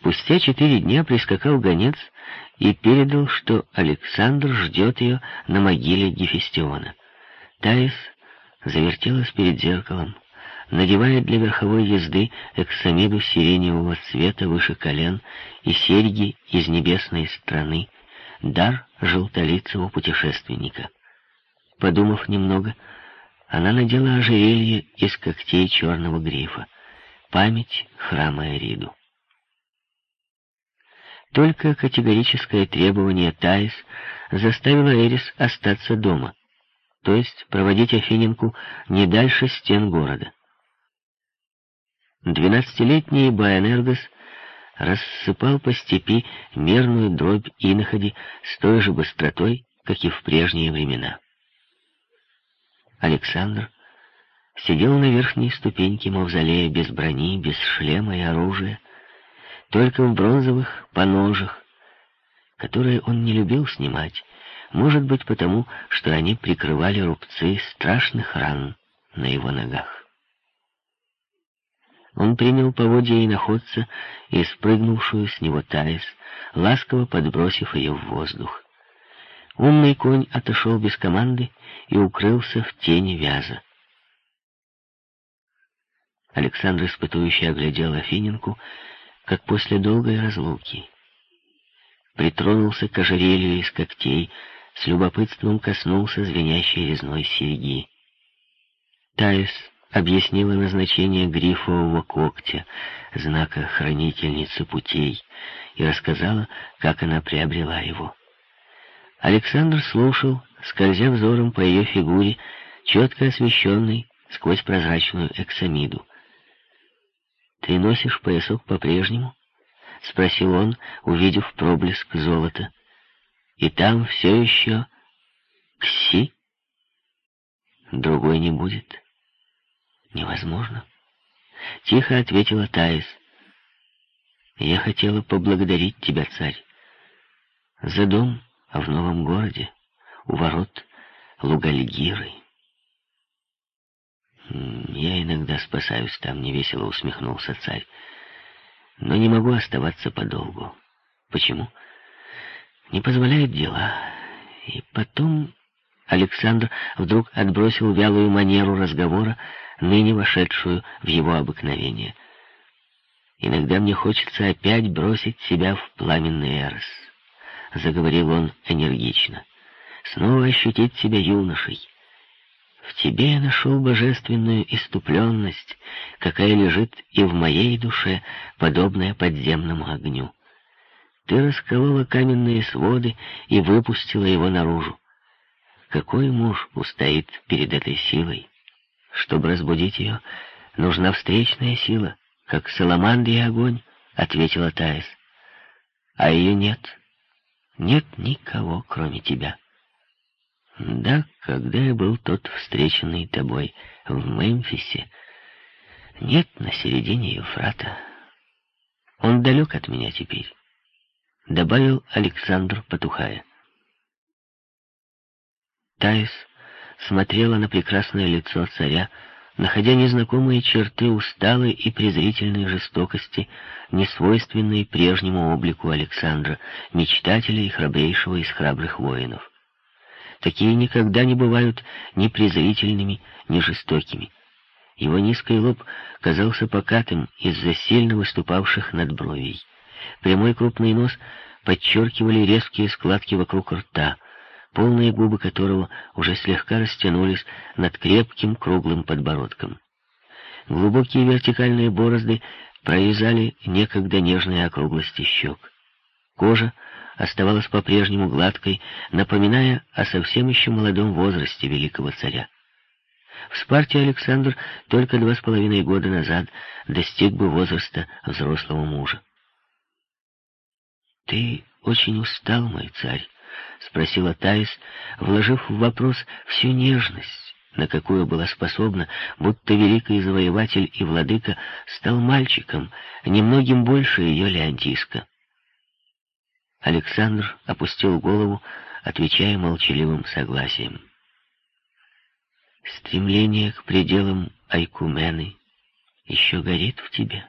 Спустя четыре дня прискакал гонец и передал, что Александр ждет ее на могиле Гефестиона. Таис завертелась перед зеркалом, надевая для верховой езды эксамиду сиреневого цвета выше колен и серьги из небесной страны, дар желтолицего путешественника. Подумав немного, она надела ожерелье из когтей черного грифа, память храма Эриду. Только категорическое требование Таис заставило Эрис остаться дома, то есть проводить Афиненку не дальше стен города. Двенадцатилетний Баэнергос рассыпал по степи мерную дробь иноходи с той же быстротой, как и в прежние времена. Александр сидел на верхней ступеньке мавзолея без брони, без шлема и оружия, только в бронзовых поножах, которые он не любил снимать, может быть потому, что они прикрывали рубцы страшных ран на его ногах. Он принял поводья и находца и спрыгнувшую с него Таис, ласково подбросив ее в воздух. Умный конь отошел без команды и укрылся в тени вяза. Александр испытующе оглядел Афиненку, как после долгой разлуки. Притронулся к ожерелью из когтей, с любопытством коснулся звенящей резной серьги. Таис объяснила назначение грифового когтя, знака хранительницы путей, и рассказала, как она приобрела его. Александр слушал, скользя взором по ее фигуре, четко освещенной сквозь прозрачную эксамиду. «Ты носишь поясок по-прежнему?» — спросил он, увидев проблеск золота. «И там все еще кси?» «Другой не будет». «Невозможно», — тихо ответила Таис. «Я хотела поблагодарить тебя, царь, за дом в новом городе, у ворот Лугальгиры». «Я иногда спасаюсь там», — невесело усмехнулся царь. «Но не могу оставаться подолгу. Почему?» «Не позволяют дела. И потом...» Александр вдруг отбросил вялую манеру разговора, ныне вошедшую в его обыкновение. «Иногда мне хочется опять бросить себя в пламенный эрос», — заговорил он энергично. «Снова ощутить себя юношей, в тебе я нашел божественную иступленность, какая лежит и в моей душе, подобная подземному огню. Ты расколола каменные своды и выпустила его наружу. Какой муж устоит перед этой силой? Чтобы разбудить ее, нужна встречная сила, как саламандр и огонь, — ответила Таис. А ее нет. Нет никого, кроме тебя. Да, когда я был тот встреченный тобой в Мемфисе, нет на середине Ефрата. Он далек от меня теперь, — добавил Александр, потухая. Таис смотрела на прекрасное лицо царя, находя незнакомые черты усталой и презрительной жестокости, несвойственной прежнему облику Александра, мечтателя и храбрейшего из храбрых воинов. Такие никогда не бывают ни презрительными, ни жестокими. Его низкий лоб казался покатым из-за сильно выступавших над бровей. Прямой крупный нос подчеркивали резкие складки вокруг рта, полные губы которого уже слегка растянулись над крепким круглым подбородком. Глубокие вертикальные борозды прорезали некогда нежные округлости щек. Кожа оставалась по-прежнему гладкой, напоминая о совсем еще молодом возрасте великого царя. В Спарте Александр только два с половиной года назад достиг бы возраста взрослого мужа. «Ты очень устал, мой царь?» — спросила Таис, вложив в вопрос всю нежность, на какую была способна, будто великий завоеватель и владыка стал мальчиком, немногим больше ее Леонтиска. Александр опустил голову, отвечая молчаливым согласием. Стремление к пределам Айкумены еще горит в тебе?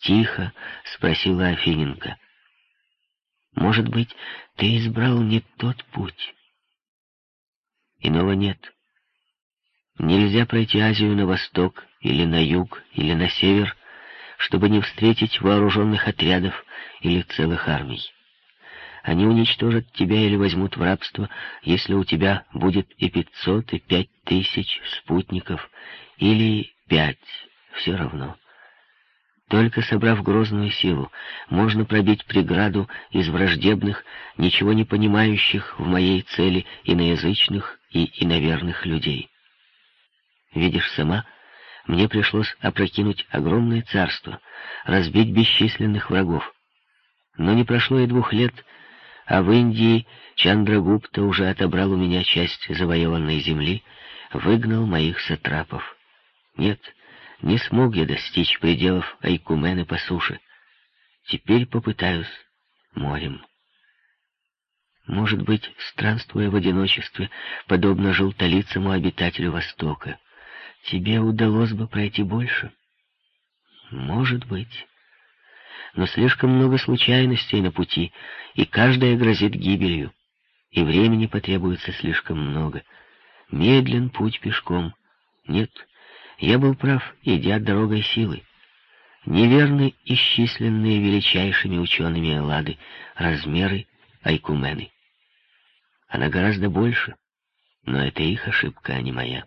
Тихо спросила Афиненко. Может быть, ты избрал не тот путь? Иного нет. Нельзя пройти Азию на восток, или на юг, или на север, чтобы не встретить вооруженных отрядов или целых армий. Они уничтожат тебя или возьмут в рабство, если у тебя будет и пятьсот, и пять тысяч спутников, или пять, все равно. Только собрав грозную силу, можно пробить преграду из враждебных, ничего не понимающих в моей цели иноязычных и иноверных людей. Видишь сама, мне пришлось опрокинуть огромное царство, разбить бесчисленных врагов. Но не прошло и двух лет, а в Индии Чандрагупта уже отобрал у меня часть завоеванной земли, выгнал моих сатрапов. Нет, не смог я достичь пределов Айкумены по суше. Теперь попытаюсь морем. Может быть, странствуя в одиночестве, подобно желтолицому обитателю Востока, тебе удалось бы пройти больше? Может быть но слишком много случайностей на пути, и каждая грозит гибелью, и времени потребуется слишком много. Медлен путь пешком. Нет, я был прав, идя дорогой силы. Неверны исчисленные величайшими учеными Эллады размеры Айкумены. Она гораздо больше, но это их ошибка, а не моя.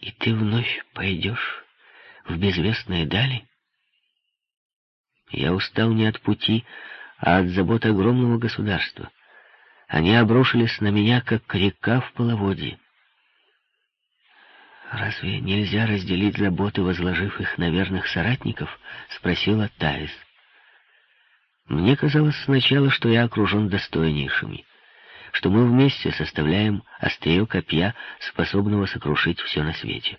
И ты вновь пойдешь в безвестные дали? Я устал не от пути, а от забот огромного государства. Они обрушились на меня, как река в половодье. «Разве нельзя разделить заботы, возложив их на верных соратников?» — спросила Таис. «Мне казалось сначала, что я окружен достойнейшими, что мы вместе составляем острие копья, способного сокрушить все на свете».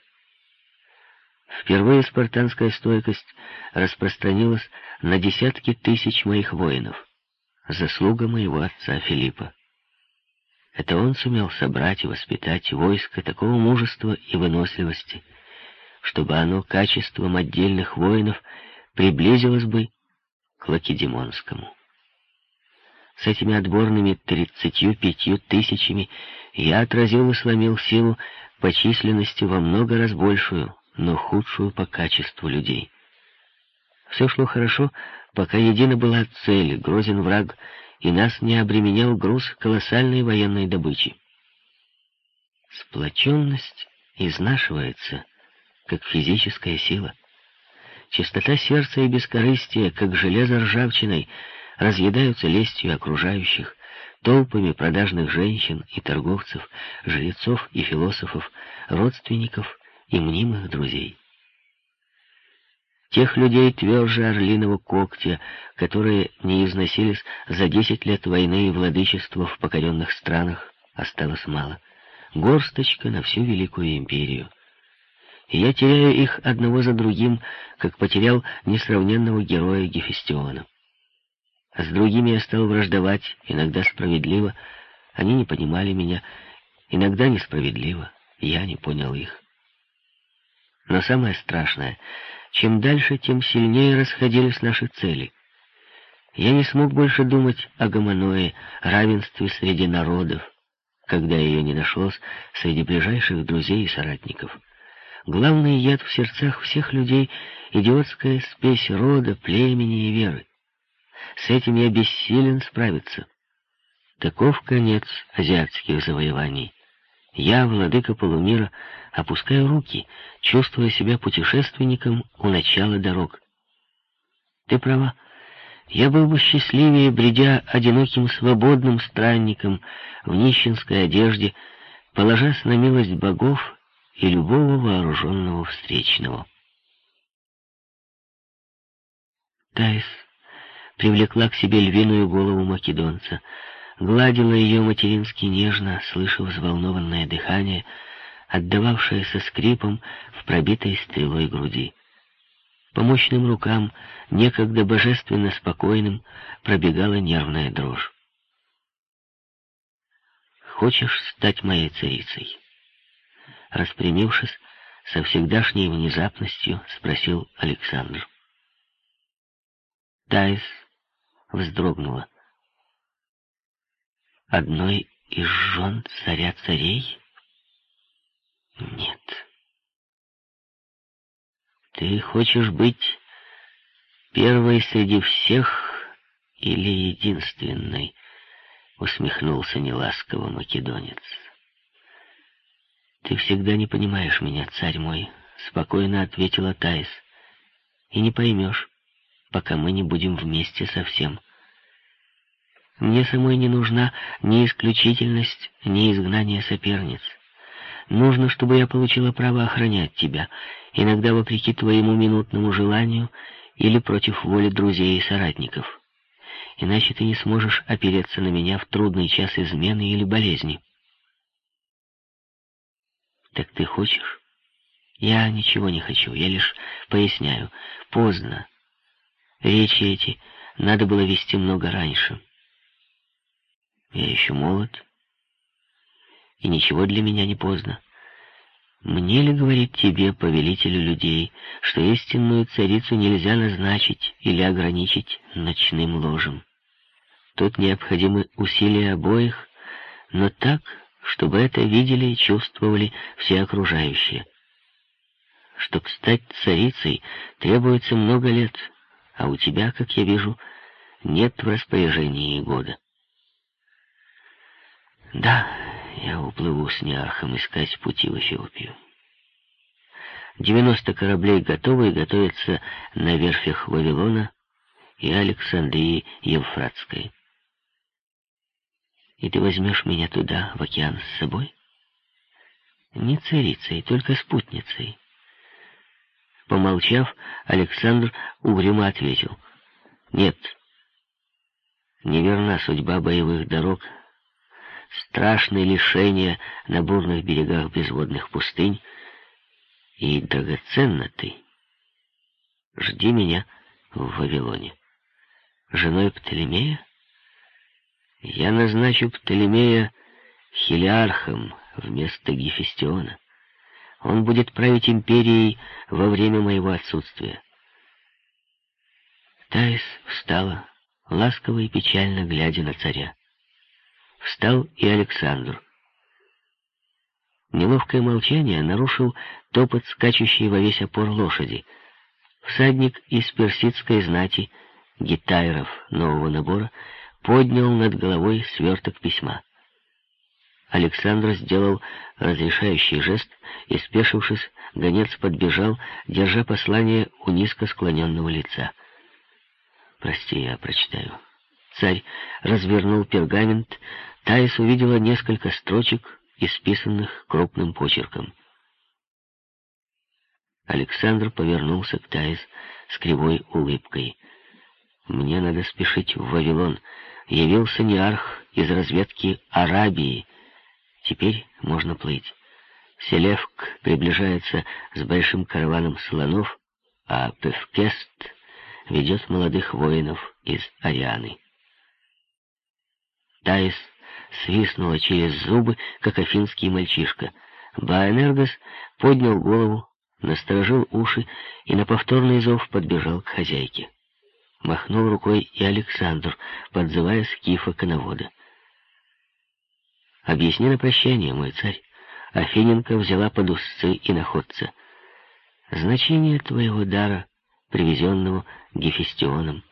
Впервые спартанская стойкость распространилась на десятки тысяч моих воинов. Заслуга моего отца Филиппа. Это он сумел собрать и воспитать войско такого мужества и выносливости, чтобы оно качеством отдельных воинов приблизилось бы к Лакедемонскому. С этими отборными тридцатью пятью тысячами я отразил и сломил силу по численности во много раз большую, но худшую по качеству людей. Все шло хорошо, пока едина была цель, грозен враг, и нас не обременял груз колоссальной военной добычи. Сплоченность изнашивается, как физическая сила. Чистота сердца и бескорыстие, как железо ржавчиной, разъедаются лестью окружающих, толпами продажных женщин и торговцев, жрецов и философов, родственников и мнимых друзей. Тех людей тверже орлиного когтя, которые не износились за десять лет войны и владычества в покоренных странах, осталось мало. Горсточка на всю Великую Империю. И я теряю их одного за другим, как потерял несравненного героя Гефестиона. С другими я стал враждовать, иногда справедливо. Они не понимали меня, иногда несправедливо. Я не понял их. Но самое страшное, чем дальше, тем сильнее расходились наши цели. Я не смог больше думать о гомоное, равенстве среди народов, когда ее не нашлось среди ближайших друзей и соратников. Главный яд в сердцах всех людей — идиотская спесь рода, племени и веры. С этим я бессилен справиться. Таков конец азиатских завоеваний. Я, владыка полумира, опускаю руки, чувствуя себя путешественником у начала дорог. Ты права. Я был бы счастливее, бредя одиноким свободным странником в нищенской одежде, положась на милость богов и любого вооруженного встречного. Таис привлекла к себе львиную голову македонца — гладила ее матерински нежно, слыша взволнованное дыхание, отдававшееся скрипом в пробитой стрелой груди. По мощным рукам, некогда божественно спокойным, пробегала нервная дрожь. «Хочешь стать моей царицей?» Распрямившись, со всегдашней внезапностью спросил Александр. Таис вздрогнула. Одной из жен царя царей? Нет. Ты хочешь быть первой среди всех или единственной? Усмехнулся неласково македонец. Ты всегда не понимаешь меня, царь мой, спокойно ответила Таис. И не поймешь, пока мы не будем вместе совсем. Мне самой не нужна ни исключительность, ни изгнание соперниц. Нужно, чтобы я получила право охранять тебя, иногда вопреки твоему минутному желанию или против воли друзей и соратников. Иначе ты не сможешь опереться на меня в трудный час измены или болезни. Так ты хочешь? Я ничего не хочу, я лишь поясняю. Поздно. Речи эти надо было вести много раньше. Я еще молод, и ничего для меня не поздно. Мне ли говорить тебе, повелителю людей, что истинную царицу нельзя назначить или ограничить ночным ложем? Тут необходимы усилия обоих, но так, чтобы это видели и чувствовали все окружающие. Чтоб стать царицей, требуется много лет, а у тебя, как я вижу, нет в распоряжении года. Да, я уплыву с Неархом искать пути в Эфиопию. Девяносто кораблей готовы и готовятся на верфях Вавилона и Александрии Евфратской. И ты возьмешь меня туда, в океан, с собой? Не царицей, только спутницей. Помолчав, Александр угрюмо ответил. Нет, неверна судьба боевых дорог, страшные лишения на бурных берегах безводных пустынь, и драгоценна ты. Жди меня в Вавилоне. Женой Птолемея? Я назначу Птолемея хилиархом вместо Гефестиона. Он будет править империей во время моего отсутствия. Таис встала, ласково и печально глядя на царя. Встал и Александр. Неловкое молчание нарушил топот скачущей во весь опор лошади. Всадник из персидской знати, гитайров нового набора, поднял над головой сверток письма. Александр сделал разрешающий жест, и, спешившись, гонец подбежал, держа послание у низко склоненного лица. «Прости, я прочитаю». Царь развернул пергамент, Таис увидела несколько строчек, исписанных крупным почерком. Александр повернулся к Таис с кривой улыбкой. «Мне надо спешить в Вавилон. Явился неарх из разведки Арабии. Теперь можно плыть. Селевк приближается с большим караваном слонов, а Певкест ведет молодых воинов из Арианы. Таис свистнула через зубы, как афинский мальчишка. Баэнергос поднял голову, насторожил уши и на повторный зов подбежал к хозяйке. Махнул рукой и Александр, подзывая скифа коновода. «Объясни на прощание, мой царь». Афиненко взяла под узцы и находца. «Значение твоего дара, привезенного Гефестионом.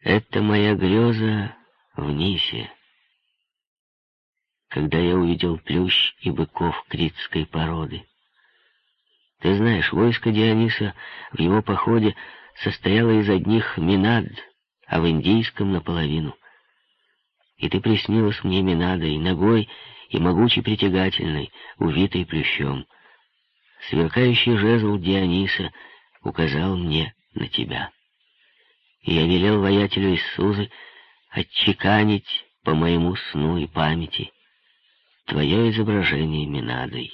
Это моя греза в Нисе, когда я увидел плющ и быков критской породы. Ты знаешь, войско Диониса в его походе состояло из одних Минад, а в индийском наполовину. И ты приснилась мне Минадой, ногой и могучей притягательной, увитой плющом. Сверкающий жезл Диониса указал мне на тебя. И я велел воятелю из Сузы отчеканить по моему сну и памяти твое изображение Минадой.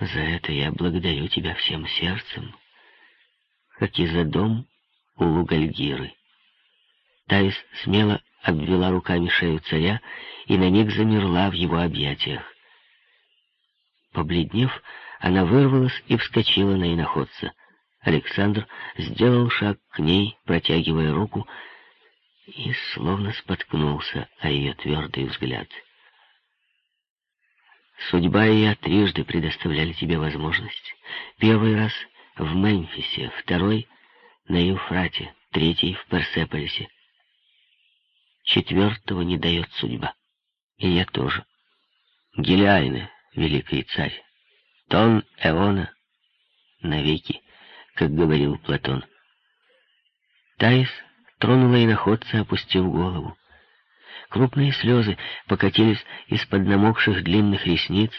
За это я благодарю тебя всем сердцем, как и за дом у Лугальгиры. Таис смело обвела руками шею царя и на миг замерла в его объятиях. Побледнев, она вырвалась и вскочила на иноходца. Александр сделал шаг к ней, протягивая руку, и словно споткнулся о ее твердый взгляд. Судьба и я трижды предоставляли тебе возможность. Первый раз в Мемфисе, второй — на Евфрате, третий — в Персеполисе. Четвертого не дает судьба. И я тоже. Гелиайне, великий царь, тон Эона навеки, как говорил Платон. Таис тронула иноходца, опустив голову. Крупные слезы покатились из-под намокших длинных ресниц,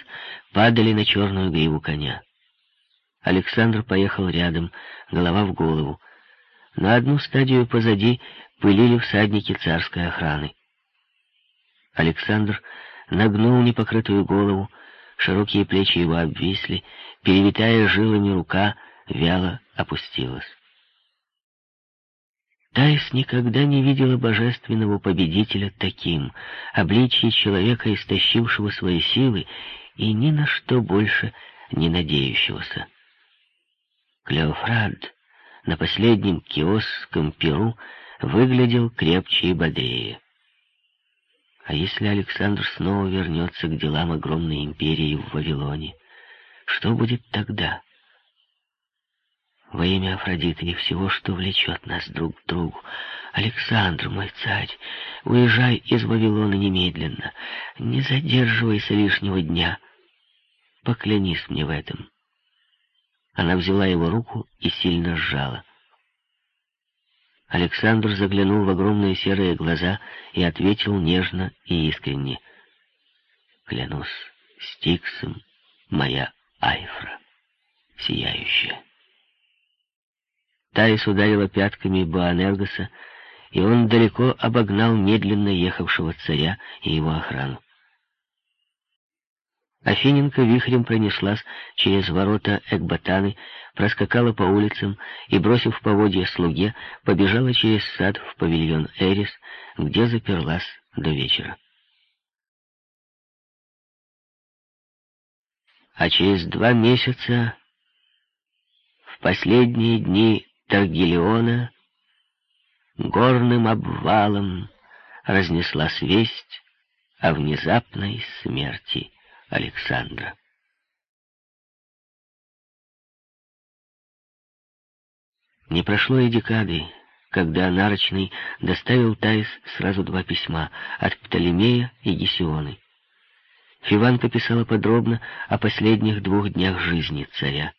падали на черную гриву коня. Александр поехал рядом, голова в голову. На одну стадию позади пылили всадники царской охраны. Александр нагнул непокрытую голову, широкие плечи его обвисли, перевитая жилами рука вяло опустилась. Таис никогда не видела божественного победителя таким, обличье человека, истощившего свои силы и ни на что больше не надеющегося. Клеофрад на последнем киосском перу выглядел крепче и бодрее. А если Александр снова вернется к делам огромной империи в Вавилоне, что будет тогда? во имя Афродиты и всего, что влечет нас друг к другу. Александр, мой царь, уезжай из Вавилона немедленно, не задерживайся лишнего дня. Поклянись мне в этом. Она взяла его руку и сильно сжала. Александр заглянул в огромные серые глаза и ответил нежно и искренне. «Клянусь Стиксом, моя Айфра, сияющая». Таис ударила пятками Боанергоса, и он далеко обогнал медленно ехавшего царя и его охрану. Афиненко вихрем пронеслась через ворота Экбатаны, проскакала по улицам и, бросив поводья слуге, побежала через сад в павильон Эрис, где заперлась до вечера. А через два месяца, в последние дни Таргелиона горным обвалом разнеслась весть о внезапной смерти Александра. Не прошло и декады, когда Нарочный доставил Таис сразу два письма от Птолемея и Гесионы. Фиванка писала подробно о последних двух днях жизни царя.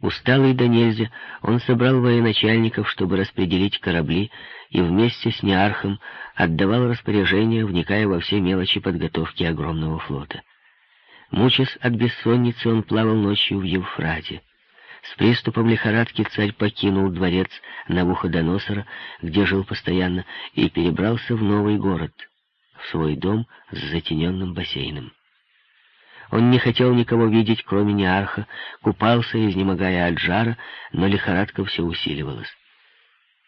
Усталый до нельзя, он собрал военачальников, чтобы распределить корабли, и вместе с Неархом отдавал распоряжения, вникая во все мелочи подготовки огромного флота. Мучаясь от бессонницы, он плавал ночью в Евфрате. С приступом лихорадки царь покинул дворец Навуходоносора, где жил постоянно, и перебрался в новый город, в свой дом с затененным бассейном. Он не хотел никого видеть, кроме Неарха, купался, изнемогая от жара, но лихорадка все усиливалась.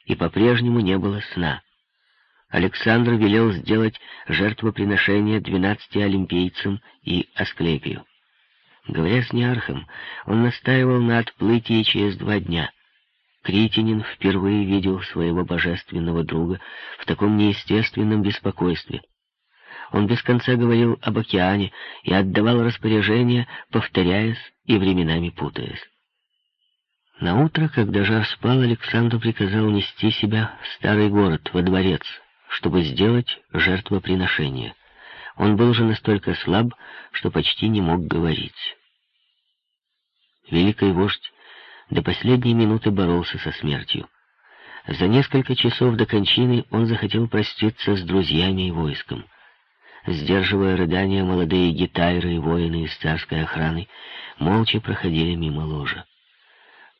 И по-прежнему не было сна. Александр велел сделать жертвоприношение двенадцати олимпийцам и Асклепию. Говоря с Неархом, он настаивал на отплытии через два дня. Критинин впервые видел своего божественного друга в таком неестественном беспокойстве — он без конца говорил об океане и отдавал распоряжения, повторяясь и временами путаясь. На утро, когда жар спал, Александр приказал нести себя в старый город, во дворец, чтобы сделать жертвоприношение. Он был же настолько слаб, что почти не мог говорить. Великий вождь до последней минуты боролся со смертью. За несколько часов до кончины он захотел проститься с друзьями и войском. Сдерживая рыдания, молодые гитайры и воины из царской охраны молча проходили мимо ложа.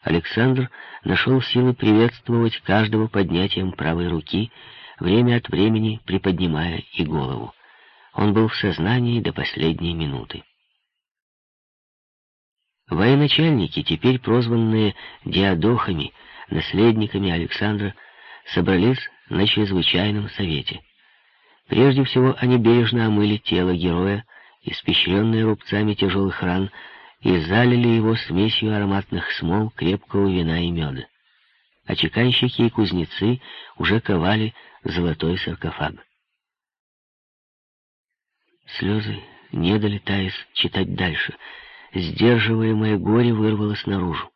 Александр нашел силы приветствовать каждого поднятием правой руки, время от времени приподнимая и голову. Он был в сознании до последней минуты. Военачальники, теперь прозванные диадохами, наследниками Александра, собрались на чрезвычайном совете — Прежде всего они бережно омыли тело героя испещренные рубцами тяжелых ран, и залили его смесью ароматных смол, крепкого вина и меда. А чеканщики и кузнецы уже ковали золотой саркофаг. Слезы не дали Таис читать дальше. Сдерживаемое горе вырвалось наружу.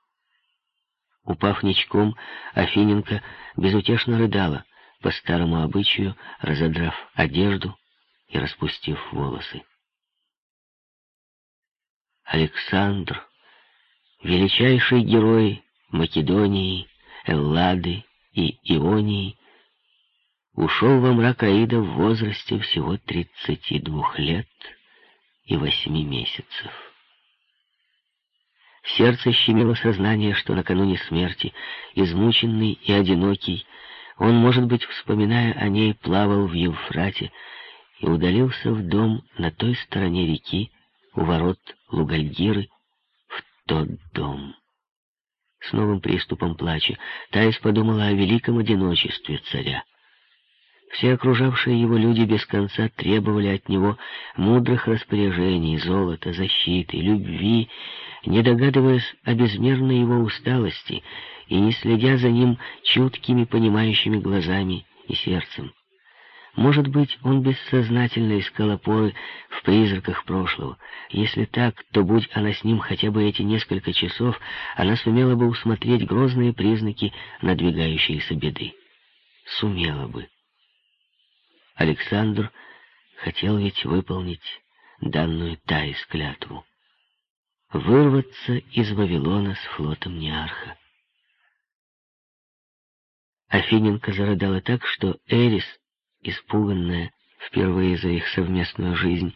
Упав ничком, Афиненко безутешно рыдала, по старому обычаю разодрав одежду и распустив волосы. Александр, величайший герой Македонии, Эллады и Ионии, ушел во мрак Аида в возрасте всего 32 лет и 8 месяцев. Сердце щемило сознание, что накануне смерти, измученный и одинокий, он, может быть, вспоминая о ней, плавал в Евфрате и удалился в дом на той стороне реки, у ворот Лугальгиры, в тот дом. С новым приступом плача Таис подумала о великом одиночестве царя. Все окружавшие его люди без конца требовали от него мудрых распоряжений, золота, защиты, любви, не догадываясь о безмерной его усталости и не следя за ним чуткими, понимающими глазами и сердцем. Может быть, он бессознательно искал опоры в призраках прошлого. Если так, то, будь она с ним хотя бы эти несколько часов, она сумела бы усмотреть грозные признаки надвигающейся беды. Сумела бы. Александр хотел ведь выполнить данную Таис клятву. Вырваться из Вавилона с флотом Неарха. Афиненко зарыдала так, что Эрис испуганная впервые за их совместную жизнь,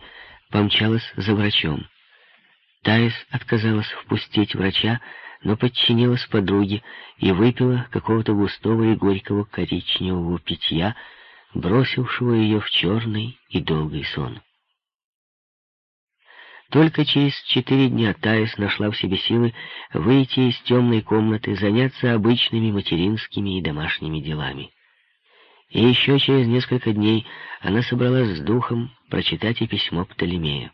помчалась за врачом. Таис отказалась впустить врача, но подчинилась подруге и выпила какого-то густого и горького коричневого питья, бросившего ее в черный и долгий сон. Только через четыре дня Таис нашла в себе силы выйти из темной комнаты, заняться обычными материнскими и домашними делами. И еще через несколько дней она собралась с духом прочитать и письмо Птолемея.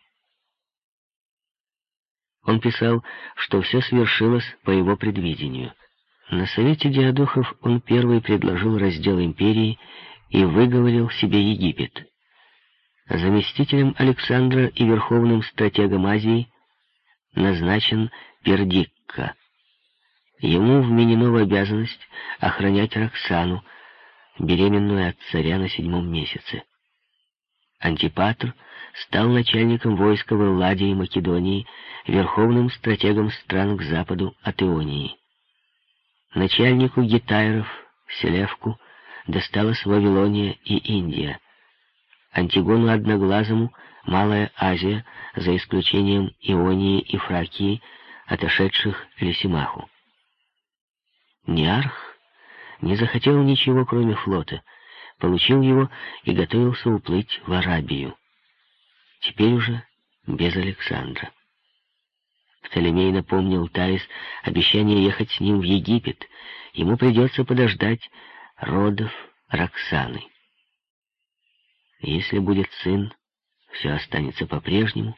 Он писал, что все свершилось по его предвидению. На совете диадохов он первый предложил раздел империи и выговорил себе Египет. Заместителем Александра и верховным стратегом Азии назначен Пердикка. Ему вменено в обязанность охранять Роксану, беременную от царя на седьмом месяце. Антипатр стал начальником войска в Элладе и Македонии, верховным стратегом стран к западу от Ионии. Начальнику гитайров, Селевку, досталась Вавилония и Индия. Антигону Одноглазому — Малая Азия, за исключением Ионии и Фракии, отошедших Лисимаху. Неарх не захотел ничего, кроме флота, получил его и готовился уплыть в Арабию. Теперь уже без Александра. Птолемей напомнил Таис обещание ехать с ним в Египет. Ему придется подождать родов Роксаны. Если будет сын, все останется по-прежнему.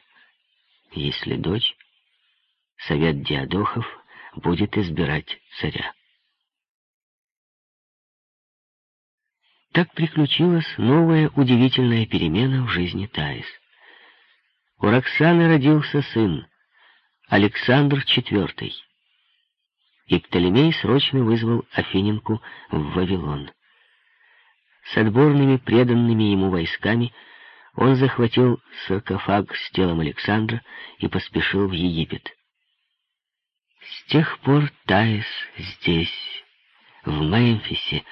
Если дочь, совет диадохов будет избирать царя. Так приключилась новая удивительная перемена в жизни Таис. У Роксаны родился сын, Александр IV. И Птолемей срочно вызвал Афиненку в Вавилон. С отборными преданными ему войсками он захватил саркофаг с телом Александра и поспешил в Египет. С тех пор Таис здесь, в Мемфисе,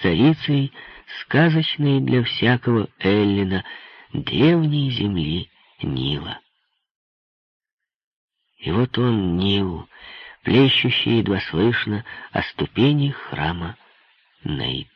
царицей, сказочной для всякого Эллина, древней земли Нила. И вот он, Нил, плещущий едва слышно о ступени храма Нейт.